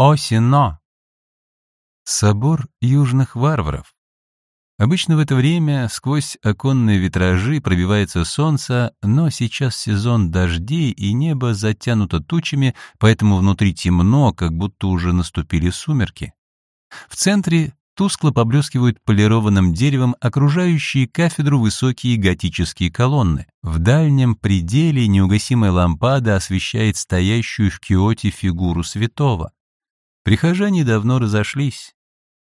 Осино. Собор южных варваров. Обычно в это время сквозь оконные витражи пробивается солнце, но сейчас сезон дождей, и небо затянуто тучами, поэтому внутри темно, как будто уже наступили сумерки. В центре тускло поблескивают полированным деревом окружающие кафедру высокие готические колонны. В дальнем пределе неугасимая лампада освещает стоящую в киоте фигуру святого. Прихожане давно разошлись.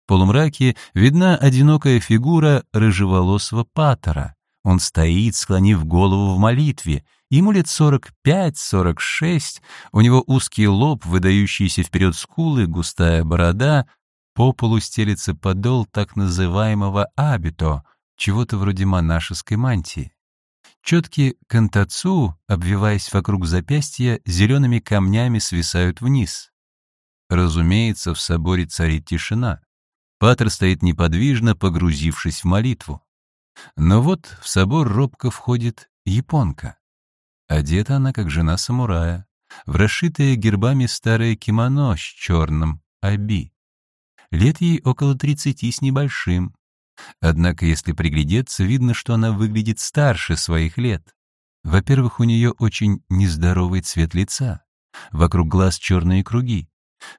В полумраке видна одинокая фигура рыжеволосого патера. Он стоит, склонив голову в молитве. Ему лет сорок пять-сорок шесть, у него узкий лоб, выдающиеся вперед скулы, густая борода. По полу стелится подол так называемого абито, чего-то вроде монашеской мантии. Четкие кантацу, обвиваясь вокруг запястья, зелеными камнями свисают вниз. Разумеется, в соборе царит тишина. Патер стоит неподвижно, погрузившись в молитву. Но вот в собор робко входит японка. Одета она, как жена самурая, в расшитое гербами старое кимоно с черным аби. Лет ей около тридцати с небольшим. Однако, если приглядеться, видно, что она выглядит старше своих лет. Во-первых, у нее очень нездоровый цвет лица. Вокруг глаз черные круги.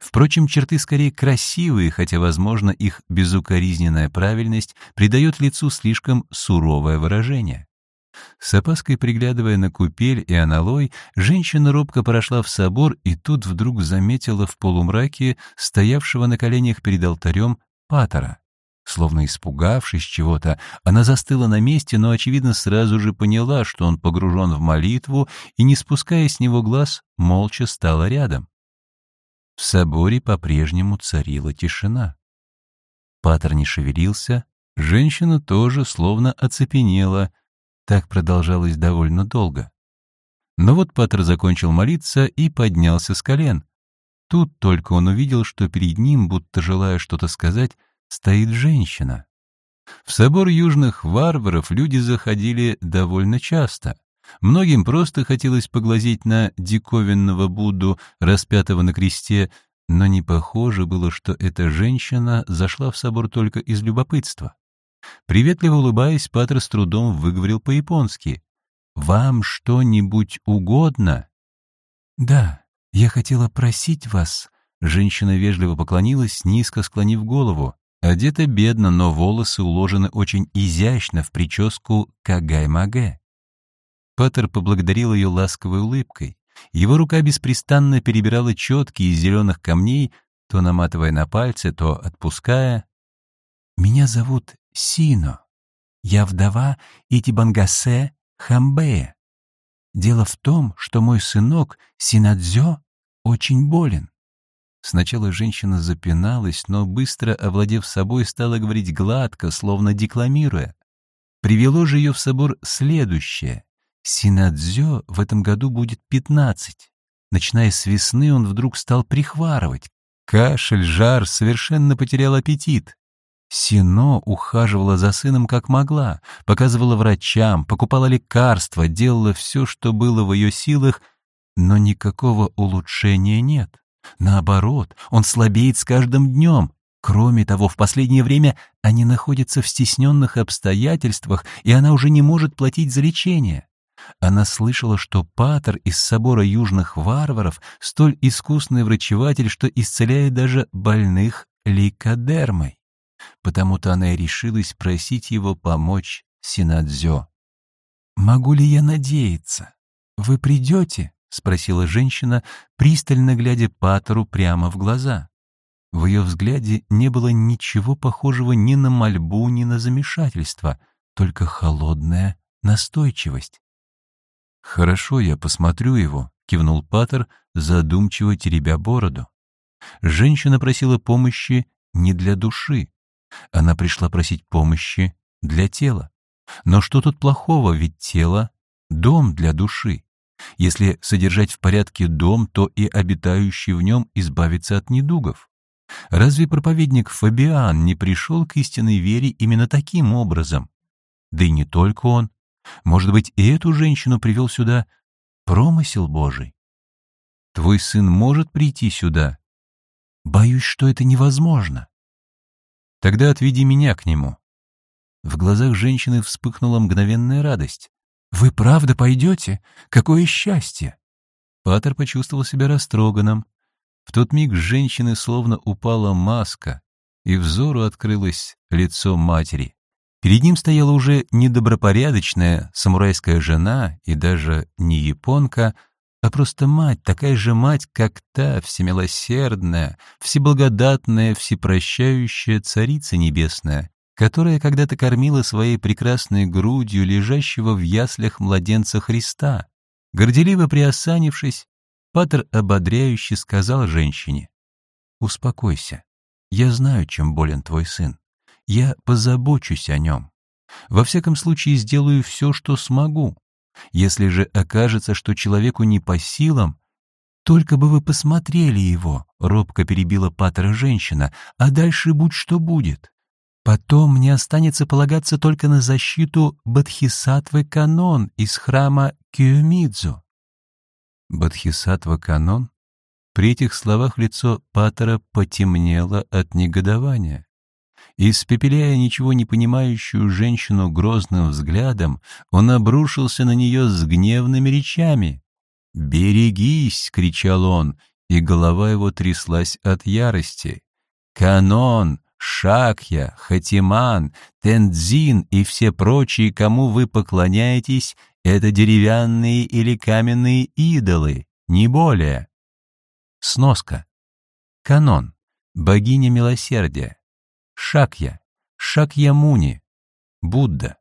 Впрочем, черты скорее красивые, хотя, возможно, их безукоризненная правильность придает лицу слишком суровое выражение. С опаской приглядывая на купель и аналой, женщина робко прошла в собор и тут вдруг заметила в полумраке стоявшего на коленях перед алтарем патера. Словно испугавшись чего-то, она застыла на месте, но, очевидно, сразу же поняла, что он погружен в молитву, и, не спуская с него глаз, молча стала рядом. В соборе по-прежнему царила тишина. Патер не шевелился, женщина тоже словно оцепенела. Так продолжалось довольно долго. Но вот Патер закончил молиться и поднялся с колен. Тут только он увидел, что перед ним, будто желая что-то сказать, стоит женщина. В собор южных варваров люди заходили довольно часто. Многим просто хотелось поглазеть на диковинного Будду, распятого на кресте, но не похоже было, что эта женщина зашла в собор только из любопытства. Приветливо улыбаясь, Патер с трудом выговорил по-японски. «Вам что-нибудь угодно?» «Да, я хотела просить вас...» Женщина вежливо поклонилась, низко склонив голову. Одета бедно, но волосы уложены очень изящно в прическу кагай-магэ. Паттер поблагодарил ее ласковой улыбкой. Его рука беспрестанно перебирала четки из зеленых камней, то наматывая на пальцы, то отпуская. «Меня зовут Сино. Я вдова Итибангасе Хамбея. Дело в том, что мой сынок Синадзё очень болен». Сначала женщина запиналась, но быстро, овладев собой, стала говорить гладко, словно декламируя. Привело же ее в собор следующее. Синадзё в этом году будет пятнадцать. Начиная с весны он вдруг стал прихварывать. Кашель, жар, совершенно потерял аппетит. Сино ухаживала за сыном как могла, показывала врачам, покупала лекарства, делала все, что было в ее силах, но никакого улучшения нет. Наоборот, он слабеет с каждым днем. Кроме того, в последнее время они находятся в стесненных обстоятельствах, и она уже не может платить за лечение. Она слышала, что Патер из собора южных варваров столь искусный врачеватель, что исцеляет даже больных лейкодермой. Потому-то она и решилась просить его помочь Синадзё. «Могу ли я надеяться? Вы придете?» — спросила женщина, пристально глядя Патеру прямо в глаза. В ее взгляде не было ничего похожего ни на мольбу, ни на замешательство, только холодная настойчивость. «Хорошо, я посмотрю его», — кивнул Паттер, задумчиво теребя бороду. Женщина просила помощи не для души. Она пришла просить помощи для тела. Но что тут плохого, ведь тело — дом для души. Если содержать в порядке дом, то и обитающий в нем избавится от недугов. Разве проповедник Фабиан не пришел к истинной вере именно таким образом? Да и не только он. Может быть, и эту женщину привел сюда промысел Божий? Твой сын может прийти сюда? Боюсь, что это невозможно. Тогда отведи меня к нему. В глазах женщины вспыхнула мгновенная радость. «Вы правда пойдете? Какое счастье!» Патер почувствовал себя растроганным. В тот миг с женщины словно упала маска, и взору открылось лицо матери. Перед ним стояла уже недобропорядочная самурайская жена и даже не японка, а просто мать, такая же мать, как та всемилосердная, всеблагодатная, всепрощающая Царица Небесная, которая когда-то кормила своей прекрасной грудью лежащего в яслях младенца Христа. Горделиво приосанившись, Патер ободряюще сказал женщине, «Успокойся, я знаю, чем болен твой сын. Я позабочусь о нем. Во всяком случае, сделаю все, что смогу. Если же окажется, что человеку не по силам, только бы вы посмотрели его, — робко перебила Патера женщина, — а дальше будь что будет. Потом мне останется полагаться только на защиту Бадхисатвы Канон из храма Киомидзу. Бадхисатва Канон? При этих словах лицо Патера потемнело от негодования. Испепеляя ничего не понимающую женщину грозным взглядом, он обрушился на нее с гневными речами. «Берегись!» — кричал он, и голова его тряслась от ярости. «Канон! Шакья, Хатиман, Тензин и все прочие, кому вы поклоняетесь, это деревянные или каменные идолы, не более. Сноска. Канон. Богиня милосердия. Шакья. Шакьямуни. Будда.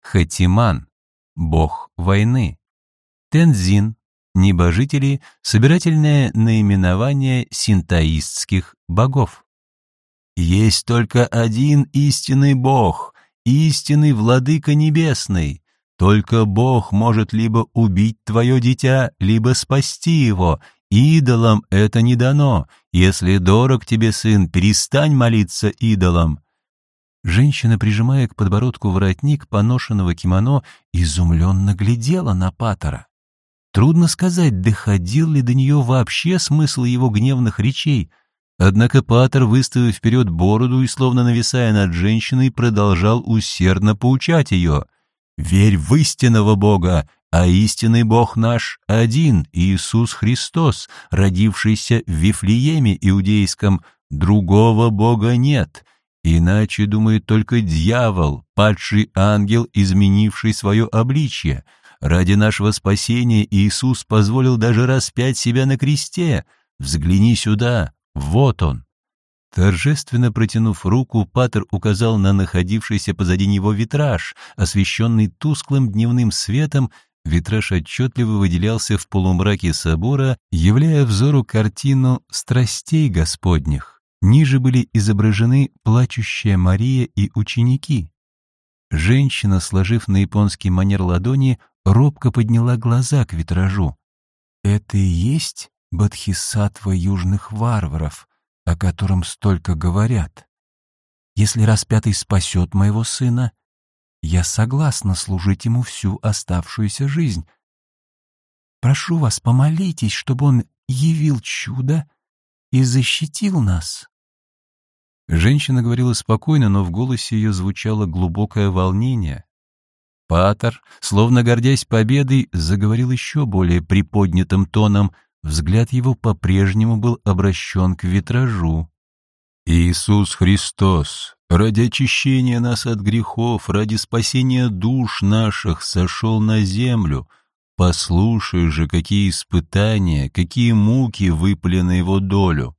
Хатиман. Бог войны. Тензин. Небожители. Собирательное наименование синтоистских богов. Есть только один истинный Бог, истинный Владыка Небесный. Только Бог может либо убить твое дитя, либо спасти его. Идолам это не дано. Если дорог тебе сын, перестань молиться идолам. Женщина, прижимая к подбородку воротник поношенного кимоно, изумленно глядела на Патера. Трудно сказать, доходил ли до нее вообще смысл его гневных речей — Однако Патер, выставив вперед бороду и словно нависая над женщиной, продолжал усердно поучать ее. «Верь в истинного Бога, а истинный Бог наш один, Иисус Христос, родившийся в Вифлееме иудейском. Другого Бога нет, иначе думает только дьявол, падший ангел, изменивший свое обличье. Ради нашего спасения Иисус позволил даже распять себя на кресте. Взгляни сюда, вот он!» Торжественно протянув руку, Патер указал на находившийся позади него витраж, освещенный тусклым дневным светом, витраж отчетливо выделялся в полумраке собора, являя взору картину страстей Господних. Ниже были изображены плачущая Мария и ученики. Женщина, сложив на японский манер ладони, робко подняла глаза к витражу. «Это и есть Бодхисаттва южных варваров, о котором столько говорят. Если распятый спасет моего сына, я согласна служить ему всю оставшуюся жизнь. Прошу вас, помолитесь, чтобы он явил чудо и защитил нас. Женщина говорила спокойно, но в голосе ее звучало глубокое волнение. Патер, словно гордясь победой, заговорил еще более приподнятым тоном — Взгляд его по-прежнему был обращен к витражу. «Иисус Христос, ради очищения нас от грехов, ради спасения душ наших, сошел на землю. Послушай же, какие испытания, какие муки выпали на его долю».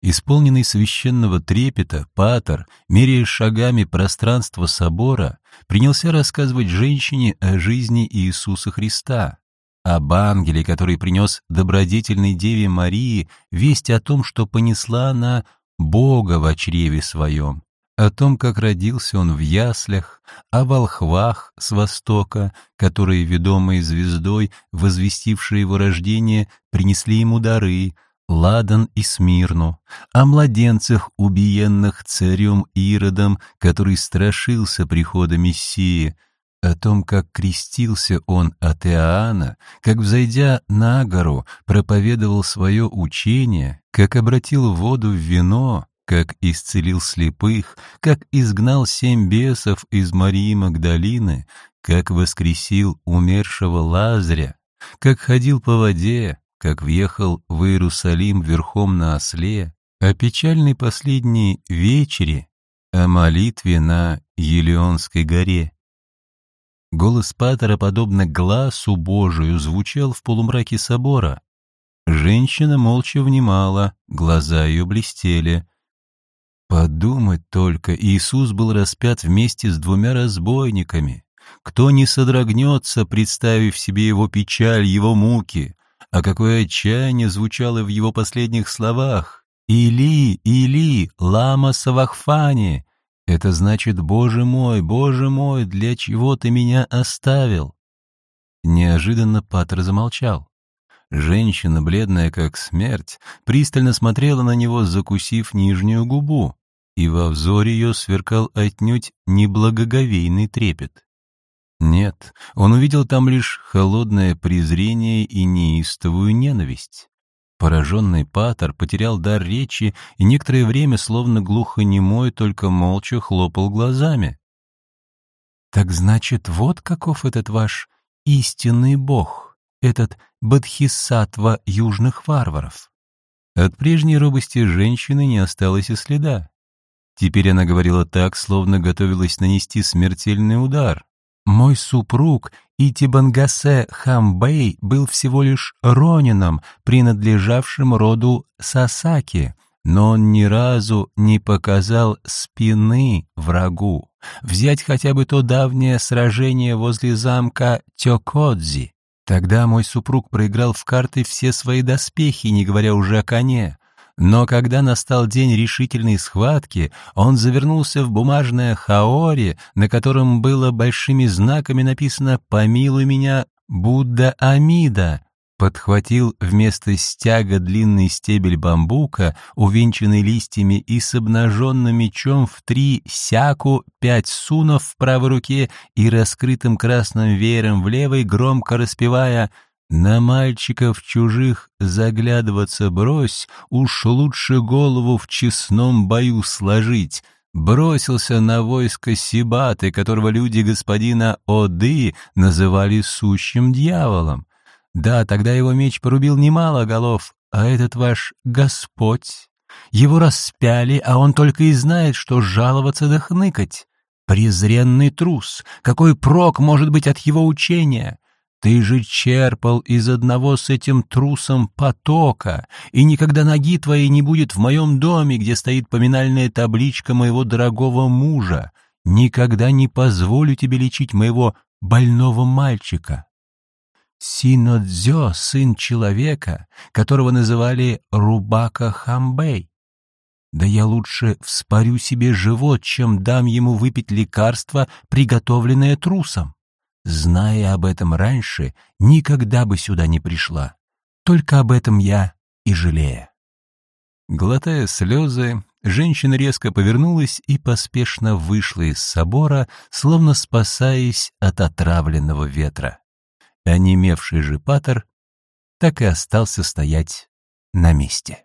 Исполненный священного трепета, Патер, меряя шагами пространство собора, принялся рассказывать женщине о жизни Иисуса Христа об ангеле, который принес добродетельной Деве Марии весть о том, что понесла она Бога в чреве своем, о том, как родился он в яслях, о волхвах с востока, которые, ведомые звездой, возвестившие его рождение, принесли ему дары, Ладан и Смирну, о младенцах, убиенных царем Иродом, который страшился прихода Мессии, о том, как крестился он от Иоанна, как, взойдя на гору, проповедовал свое учение, как обратил воду в вино, как исцелил слепых, как изгнал семь бесов из Марии Магдалины, как воскресил умершего Лазаря, как ходил по воде, как въехал в Иерусалим верхом на осле, о печальной последней вечере, о молитве на Елеонской горе. Голос Патера, подобно глазу Божию, звучал в полумраке собора. Женщина молча внимала, глаза ее блестели. Подумать только, Иисус был распят вместе с двумя разбойниками. Кто не содрогнется, представив себе его печаль, его муки? А какое отчаяние звучало в его последних словах! «Или, Или, лама савахфани!» Это значит, «Боже мой, Боже мой, для чего ты меня оставил?» Неожиданно Патер замолчал. Женщина, бледная как смерть, пристально смотрела на него, закусив нижнюю губу, и во взоре ее сверкал отнюдь неблагоговейный трепет. Нет, он увидел там лишь холодное презрение и неистовую ненависть. Пораженный Патер потерял дар речи и некоторое время, словно глухонемой, только молча хлопал глазами. «Так значит, вот каков этот ваш истинный бог, этот Бадхисатва южных варваров?» От прежней робости женщины не осталось и следа. Теперь она говорила так, словно готовилась нанести смертельный удар. Мой супруг Итибангасе Хамбэй был всего лишь ронином, принадлежавшим роду Сасаки, но он ни разу не показал спины врагу. Взять хотя бы то давнее сражение возле замка Тёкодзи. Тогда мой супруг проиграл в карты все свои доспехи, не говоря уже о коне. Но когда настал день решительной схватки, он завернулся в бумажное хаори, на котором было большими знаками написано «Помилуй меня, Будда Амида», подхватил вместо стяга длинный стебель бамбука, увенчанный листьями, и с обнаженным мечом в три сяку, пять сунов в правой руке и раскрытым красным веером в левой, громко распевая на мальчиков чужих заглядываться брось, уж лучше голову в честном бою сложить. Бросился на войско Сибаты, которого люди господина Оды называли сущим дьяволом. Да, тогда его меч порубил немало голов, а этот ваш Господь. Его распяли, а он только и знает, что жаловаться да хныкать. Презренный трус, какой прок может быть от его учения? Ты же черпал из одного с этим трусом потока, и никогда ноги твоей не будет в моем доме, где стоит поминальная табличка моего дорогого мужа. Никогда не позволю тебе лечить моего больного мальчика. Синодзё, сын человека, которого называли Рубака Хамбей. Да я лучше вспорю себе живот, чем дам ему выпить лекарство, приготовленное трусом. Зная об этом раньше, никогда бы сюда не пришла. Только об этом я и жалею. Глотая слезы, женщина резко повернулась и поспешно вышла из собора, словно спасаясь от отравленного ветра. Онемевший же патер так и остался стоять на месте.